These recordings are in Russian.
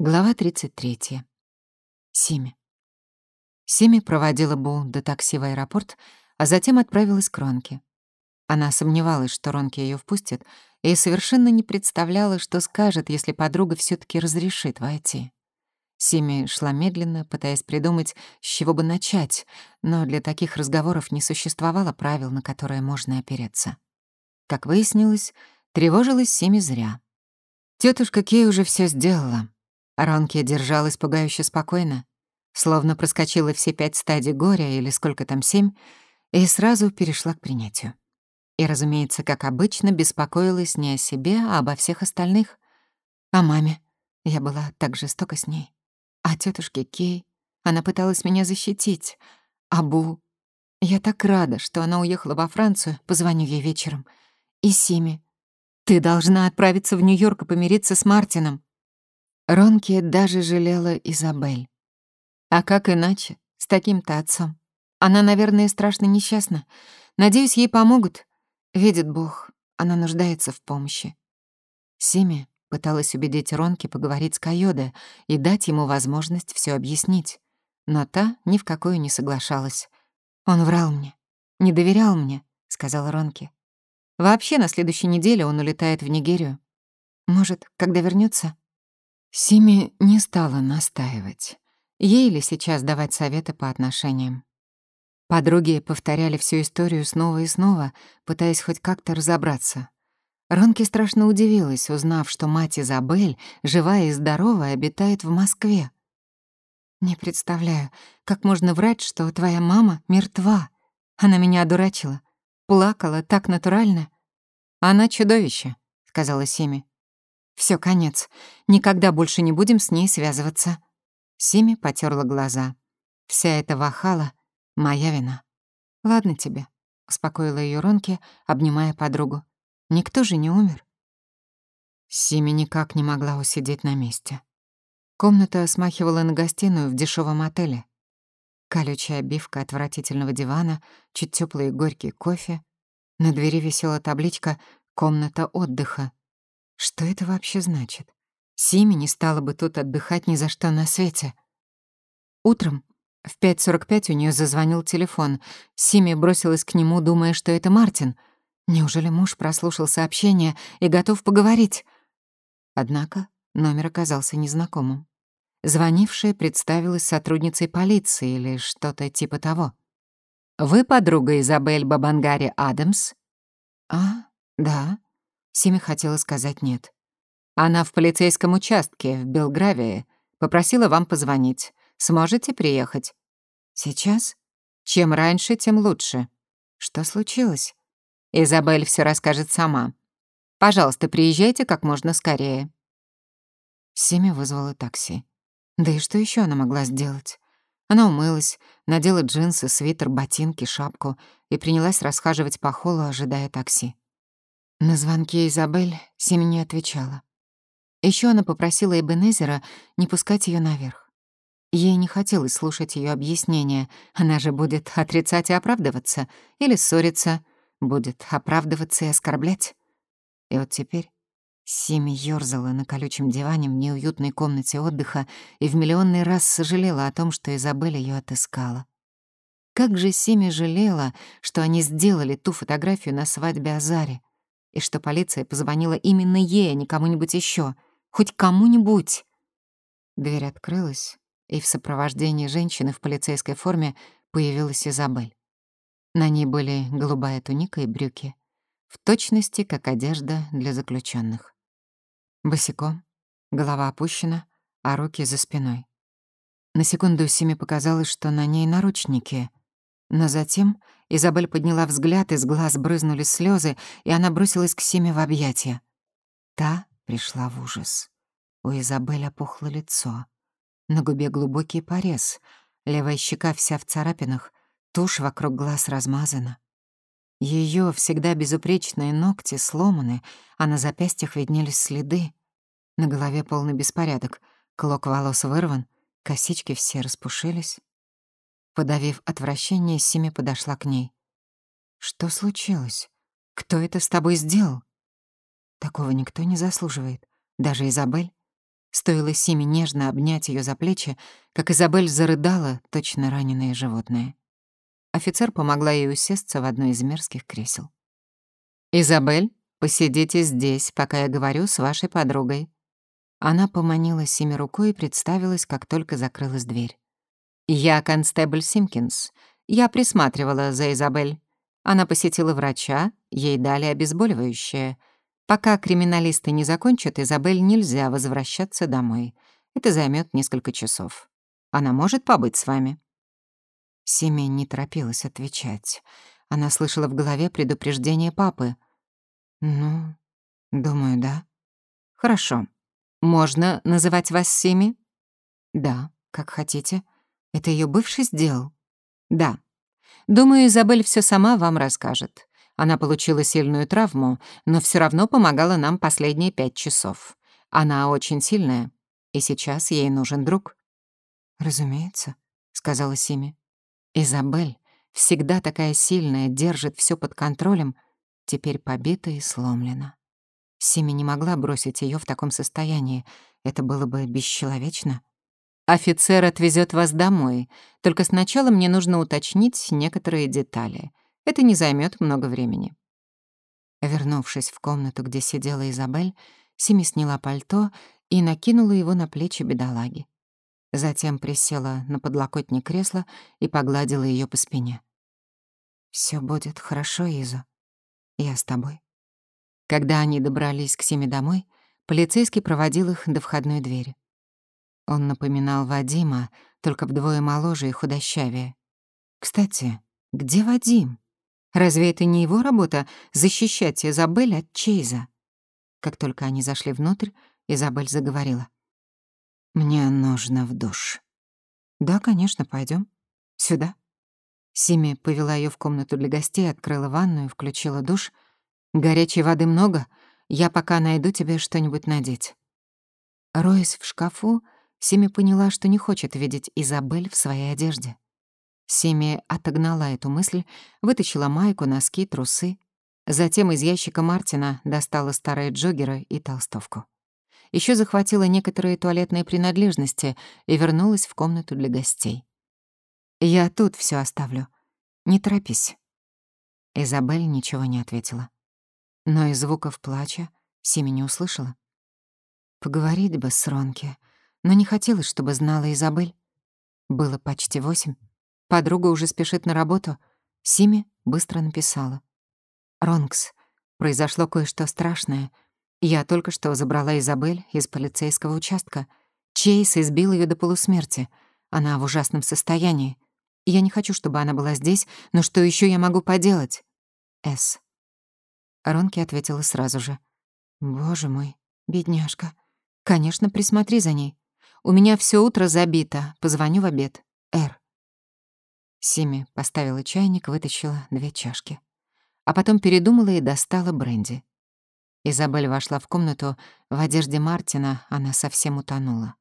Глава 33. Сими. Сими проводила Бу до такси в аэропорт, а затем отправилась к Ронке. Она сомневалась, что Ронки ее впустит, и совершенно не представляла, что скажет, если подруга все таки разрешит войти. Сими шла медленно, пытаясь придумать, с чего бы начать, но для таких разговоров не существовало правил, на которые можно опереться. Как выяснилось, тревожилась Сими зря. Тетушка Кей уже все сделала — Ронки держалась пугающе спокойно, словно проскочила все пять стадий горя или сколько там семь, и сразу перешла к принятию. И, разумеется, как обычно, беспокоилась не о себе, а обо всех остальных. О маме. Я была так жестока с ней. О тетушке Кей. Она пыталась меня защитить. Абу. Я так рада, что она уехала во Францию, позвоню ей вечером. И Сими. Ты должна отправиться в Нью-Йорк и помириться с Мартином. Ронки даже жалела Изабель. А как иначе, с таким-то отцом? Она, наверное, страшно несчастна. Надеюсь, ей помогут. Видит Бог, она нуждается в помощи. Сими пыталась убедить Ронки поговорить с Кайоде и дать ему возможность все объяснить. Но та ни в какую не соглашалась. «Он врал мне, не доверял мне», — сказала Ронки. «Вообще, на следующей неделе он улетает в Нигерию. Может, когда вернется, Сими не стала настаивать. Ей ли сейчас давать советы по отношениям? Подруги повторяли всю историю снова и снова, пытаясь хоть как-то разобраться. Ронки страшно удивилась, узнав, что мать Изабель, живая и здоровая, обитает в Москве. «Не представляю, как можно врать, что твоя мама мертва. Она меня одурачила. Плакала так натурально». «Она чудовище», — сказала Сими. Все, конец. Никогда больше не будем с ней связываться. Сими потерла глаза. Вся эта вахала — моя вина. Ладно тебе, успокоила ее Ронки, обнимая подругу. Никто же не умер. Сими никак не могла усидеть на месте. Комната смахивала на гостиную в дешевом отеле. Колючая обивка отвратительного дивана, чуть теплый и горький кофе. На двери висела табличка «Комната отдыха», что это вообще значит? Сими не стала бы тут отдыхать ни за что на свете. Утром в 5.45 у нее зазвонил телефон. Сими бросилась к нему, думая, что это Мартин. Неужели муж прослушал сообщение и готов поговорить? Однако номер оказался незнакомым. Звонившая представилась сотрудницей полиции или что-то типа того. «Вы подруга Изабель Бабангари Адамс?» «А, да», Сими хотела сказать «нет». Она в полицейском участке в Белгравии. Попросила вам позвонить. Сможете приехать? Сейчас? Чем раньше, тем лучше. Что случилось? Изабель все расскажет сама. Пожалуйста, приезжайте как можно скорее. Сими вызвала такси. Да и что еще она могла сделать? Она умылась, надела джинсы, свитер, ботинки, шапку и принялась расхаживать по холлу, ожидая такси. На звонки Изабель Семи не отвечала. Еще она попросила Эбенезера не пускать ее наверх. Ей не хотелось слушать ее объяснения. Она же будет отрицать и оправдываться, или ссориться, будет оправдываться и оскорблять. И вот теперь Сими ёрзала на колючем диване в неуютной комнате отдыха и в миллионный раз сожалела о том, что Изабель ее отыскала. Как же Сими жалела, что они сделали ту фотографию на свадьбе Азари и что полиция позвонила именно ей, а не кому-нибудь еще, Хоть кому-нибудь. Дверь открылась, и в сопровождении женщины в полицейской форме появилась Изабель. На ней были голубая туника и брюки, в точности как одежда для заключенных. Босиком, голова опущена, а руки за спиной. На секунду Симе показалось, что на ней наручники, но затем Изабель подняла взгляд, из глаз брызнули слезы, и она бросилась к Симе в объятия. Та пришла в ужас. У Изабель опухло лицо. На губе глубокий порез, левая щека вся в царапинах, тушь вокруг глаз размазана. Ее всегда безупречные ногти сломаны, а на запястьях виднелись следы. На голове полный беспорядок, клок волос вырван, косички все распушились. Подавив отвращение, Сими подошла к ней. «Что случилось? Кто это с тобой сделал?» «Такого никто не заслуживает. Даже Изабель. Стоило Симе нежно обнять ее за плечи, как Изабель зарыдала, точно раненое животное. Офицер помогла ей усесться в одно из мерзких кресел. «Изабель, посидите здесь, пока я говорю с вашей подругой». Она поманила Симе рукой и представилась, как только закрылась дверь. «Я констебль Симкинс. Я присматривала за Изабель. Она посетила врача, ей дали обезболивающее — Пока криминалисты не закончат, Изабель нельзя возвращаться домой. Это займет несколько часов. Она может побыть с вами?» Семя не торопилась отвечать. Она слышала в голове предупреждение папы. «Ну, думаю, да». «Хорошо. Можно называть вас Сими?» «Да, как хотите. Это ее бывший сделал?» «Да. Думаю, Изабель все сама вам расскажет. Она получила сильную травму, но все равно помогала нам последние пять часов. Она очень сильная, и сейчас ей нужен друг». «Разумеется», — сказала Сими. «Изабель, всегда такая сильная, держит все под контролем, теперь побита и сломлена». Сими не могла бросить ее в таком состоянии. Это было бы бесчеловечно. «Офицер отвезет вас домой. Только сначала мне нужно уточнить некоторые детали. Это не займет много времени. Вернувшись в комнату, где сидела Изабель, Сими сняла пальто и накинула его на плечи бедолаги. Затем присела на подлокотник кресла и погладила ее по спине. Все будет хорошо, Иза. Я с тобой». Когда они добрались к Симе домой, полицейский проводил их до входной двери. Он напоминал Вадима, только вдвое моложе и худощавее. «Кстати, где Вадим?» Разве это не его работа — защищать Изабель от Чейза? Как только они зашли внутрь, Изабель заговорила. «Мне нужно в душ». «Да, конечно, пойдем. Сюда». Сими повела ее в комнату для гостей, открыла ванную, включила душ. «Горячей воды много. Я пока найду тебе что-нибудь надеть». Роясь в шкафу, Сими поняла, что не хочет видеть Изабель в своей одежде. Семи отогнала эту мысль, вытащила майку, носки, трусы. Затем из ящика Мартина достала старые джоггеры и толстовку. Еще захватила некоторые туалетные принадлежности и вернулась в комнату для гостей. «Я тут все оставлю. Не торопись». Изабель ничего не ответила. Но и звуков плача Сими не услышала. Поговорить бы с Ронки, но не хотелось, чтобы знала Изабель. Было почти восемь. Подруга уже спешит на работу. Сими быстро написала. «Ронкс, произошло кое-что страшное. Я только что забрала Изабель из полицейского участка. Чейз избил ее до полусмерти. Она в ужасном состоянии. Я не хочу, чтобы она была здесь, но что еще я могу поделать?» «С». Ронки ответила сразу же. «Боже мой, бедняжка. Конечно, присмотри за ней. У меня все утро забито. Позвоню в обед. Р». Сими поставила чайник, вытащила две чашки. А потом передумала и достала бренди. Изабель вошла в комнату, в одежде Мартина она совсем утонула.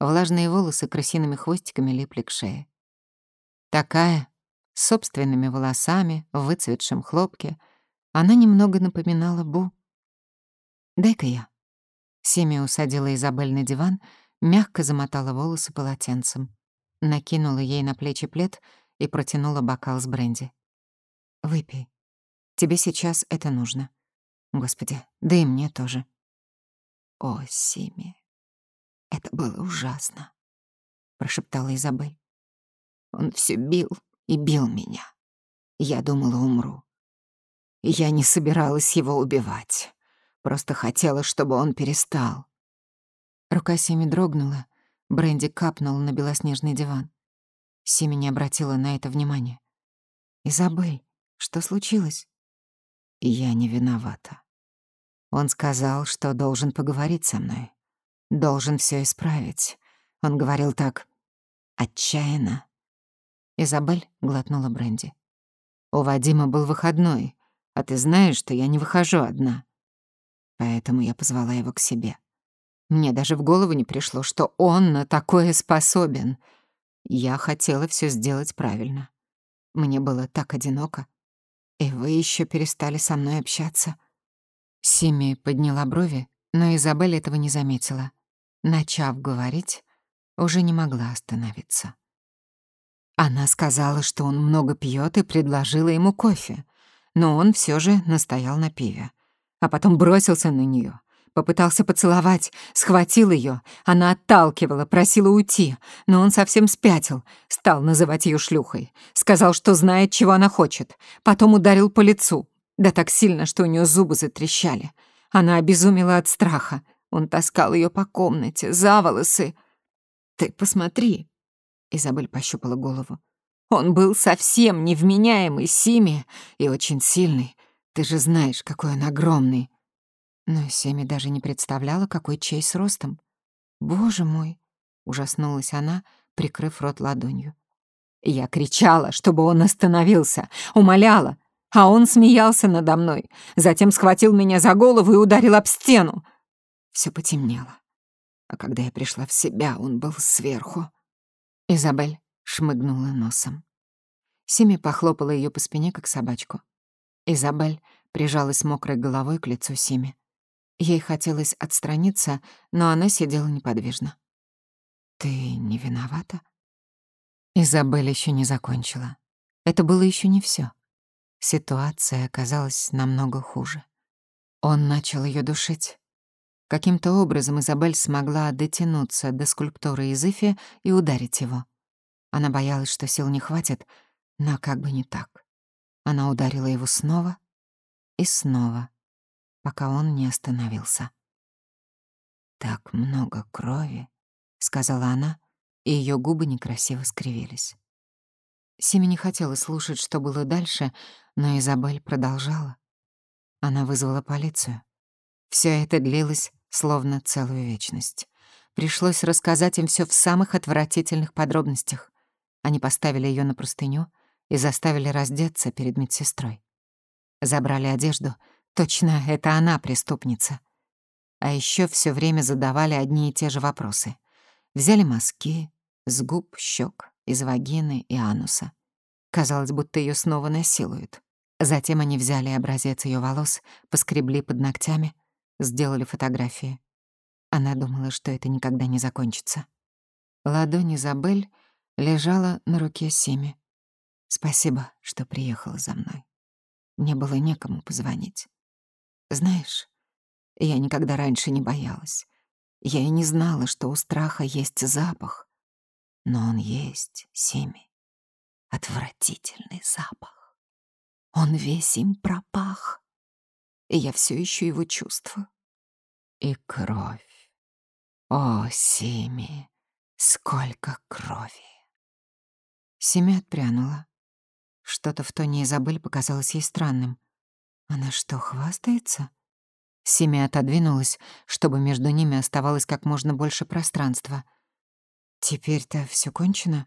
Влажные волосы крысиными хвостиками липли к шее. Такая, с собственными волосами, в выцветшем хлопке, она немного напоминала Бу. «Дай-ка я». Семи усадила Изабель на диван, мягко замотала волосы полотенцем, накинула ей на плечи плед — и протянула бокал с бренди. «Выпей. Тебе сейчас это нужно. Господи, да и мне тоже». «О, Сими, это было ужасно», — прошептала Изабель. «Он все бил и бил меня. Я думала, умру. Я не собиралась его убивать. Просто хотела, чтобы он перестал». Рука Сими дрогнула, Бренди капнул на белоснежный диван. Сими не обратила на это внимания. «Изабель, что случилось?» «Я не виновата. Он сказал, что должен поговорить со мной. Должен все исправить. Он говорил так отчаянно». Изабель глотнула бренди. «У Вадима был выходной, а ты знаешь, что я не выхожу одна. Поэтому я позвала его к себе. Мне даже в голову не пришло, что он на такое способен — я хотела все сделать правильно. Мне было так одиноко. И вы еще перестали со мной общаться. Сими подняла брови, но Изабель этого не заметила. начав говорить, уже не могла остановиться. Она сказала, что он много пьет и предложила ему кофе, но он все же настоял на пиве, а потом бросился на нее, попытался поцеловать, схватил ее, она отталкивала, просила уйти, но он совсем спятил, стал называть ее шлюхой, сказал, что знает, чего она хочет, потом ударил по лицу, да так сильно, что у нее зубы затрещали. Она обезумела от страха. Он таскал ее по комнате, за волосы. «Ты посмотри!» Изабель пощупала голову. «Он был совсем невменяемый, Сими, и очень сильный. Ты же знаешь, какой он огромный». Но Семи даже не представляла, какой чей с ростом. «Боже мой!» — ужаснулась она, прикрыв рот ладонью. Я кричала, чтобы он остановился, умоляла, а он смеялся надо мной, затем схватил меня за голову и ударил об стену. Все потемнело. А когда я пришла в себя, он был сверху. Изабель шмыгнула носом. Сими похлопала ее по спине, как собачку. Изабель прижалась мокрой головой к лицу Сими. Ей хотелось отстраниться, но она сидела неподвижно. «Ты не виновата?» Изабель еще не закончила. Это было еще не все. Ситуация оказалась намного хуже. Он начал ее душить. Каким-то образом Изабель смогла дотянуться до скульптуры Изыфи и ударить его. Она боялась, что сил не хватит, но как бы не так. Она ударила его снова и снова, пока он не остановился. «Так много крови», — сказала она, и ее губы некрасиво скривились. Сими не хотела слушать, что было дальше, но Изабель продолжала. Она вызвала полицию. Все это длилось словно целую вечность. Пришлось рассказать им все в самых отвратительных подробностях. Они поставили ее на простыню и заставили раздеться перед медсестрой. Забрали одежду. Точно, это она преступница. А еще все время задавали одни и те же вопросы. Взяли мазки с губ, щек, из вагины и ануса. Казалось, будто ее снова насилуют. Затем они взяли образец ее волос, поскребли под ногтями, сделали фотографии. Она думала, что это никогда не закончится. Ладонь Изабель лежала на руке Сими. «Спасибо, что приехала за мной. Мне было некому позвонить. Знаешь, я никогда раньше не боялась. Я и не знала, что у страха есть запах. Но он есть, Сими. Отвратительный запах. Он весь им пропах. И я все еще его чувствую. И кровь. О, Сими, сколько крови. Сими отпрянула. Что-то в тоне Изабель показалось ей странным. Она что, хвастается? Сими отодвинулась, чтобы между ними оставалось как можно больше пространства. Теперь-то все кончено?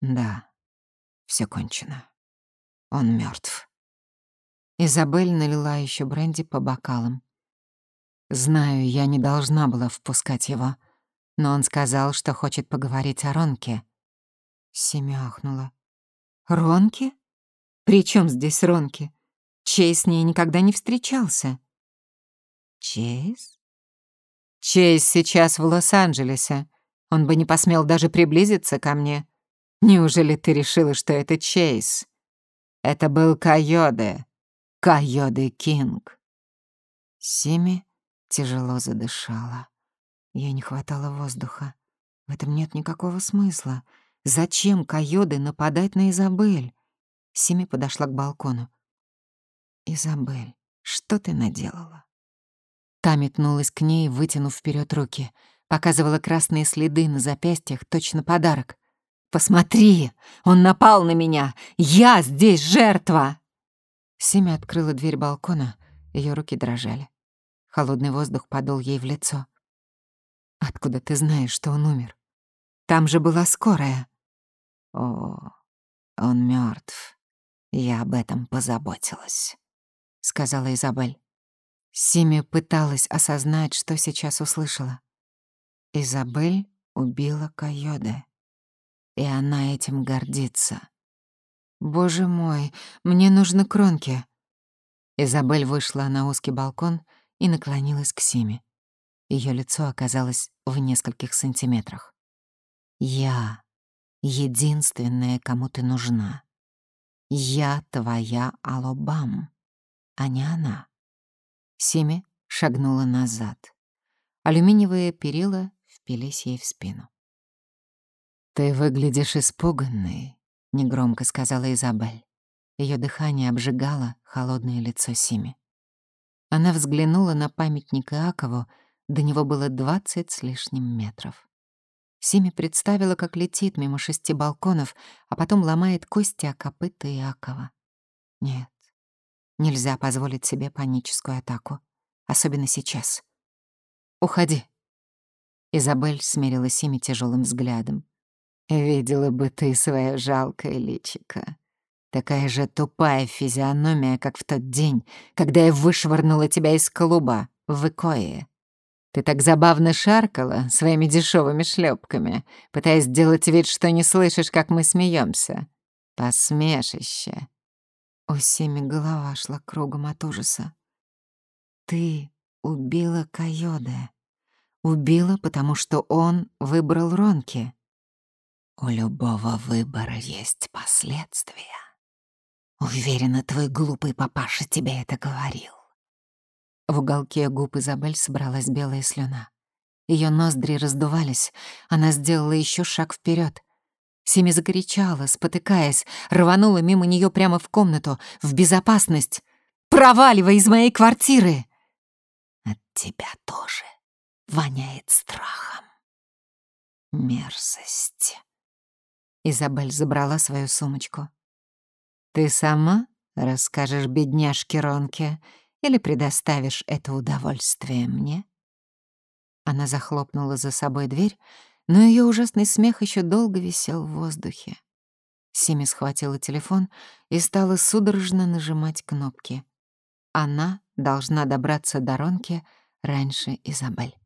Да, все кончено. Он мертв. Изабель налила еще бренди по бокалам. Знаю, я не должна была впускать его, но он сказал, что хочет поговорить о Ронке. Семя ахнула. «Ронке? При чем здесь Ронки? Чейз с ней никогда не встречался». «Чейз?» «Чейз сейчас в Лос-Анджелесе. Он бы не посмел даже приблизиться ко мне. Неужели ты решила, что это Чейз? Это был Койоде. Койоде Кинг. Сими тяжело задышала. Ей не хватало воздуха. В этом нет никакого смысла. Зачем Койоде нападать на Изабель? Сими подошла к балкону. «Изабель, что ты наделала?» Та метнулась к ней, вытянув вперед руки — Показывала красные следы на запястьях, точно подарок. «Посмотри! Он напал на меня! Я здесь жертва!» Семя открыла дверь балкона, ее руки дрожали. Холодный воздух подул ей в лицо. «Откуда ты знаешь, что он умер? Там же была скорая». «О, он мертв. Я об этом позаботилась», — сказала Изабель. Сими пыталась осознать, что сейчас услышала. Изабель убила Койоде. И она этим гордится. Боже мой, мне нужны кронки. Изабель вышла на узкий балкон и наклонилась к Симе. Ее лицо оказалось в нескольких сантиметрах. «Я — единственная, кому ты нужна. Я твоя Алобам, а не она». Сими шагнула назад. Алюминиевые перила впились ей в спину. «Ты выглядишь испуганной», — негромко сказала Изабель. Ее дыхание обжигало холодное лицо Сими. Она взглянула на памятник Иакову, до него было двадцать с лишним метров. Сими представила, как летит мимо шести балконов, а потом ломает кости о копыта Иакова. Нет, нельзя позволить себе паническую атаку, особенно сейчас. «Уходи», Изабель смерила Сими тяжелым взглядом. «Видела бы ты свое жалкое личико. Такая же тупая физиономия, как в тот день, когда я вышвырнула тебя из клуба в Икое. Ты так забавно шаркала своими дешевыми шлепками, пытаясь сделать вид, что не слышишь, как мы смеемся. Посмешище». У Сими голова шла кругом от ужаса. «Ты убила Койоде», Убила, потому что он выбрал Ронки. У любого выбора есть последствия. Уверена, твой глупый папаша тебе это говорил. В уголке губ Изабель собралась белая слюна. Ее ноздри раздувались, она сделала еще шаг вперед. Сими закричала, спотыкаясь, рванула мимо нее прямо в комнату, в безопасность. «Проваливай из моей квартиры!» «От тебя тоже», воняет страхом. Мерзость. Изабель забрала свою сумочку. «Ты сама расскажешь бедняжке Ронке или предоставишь это удовольствие мне?» Она захлопнула за собой дверь, но ее ужасный смех еще долго висел в воздухе. Сими схватила телефон и стала судорожно нажимать кнопки. Она должна добраться до Ронки раньше Изабель.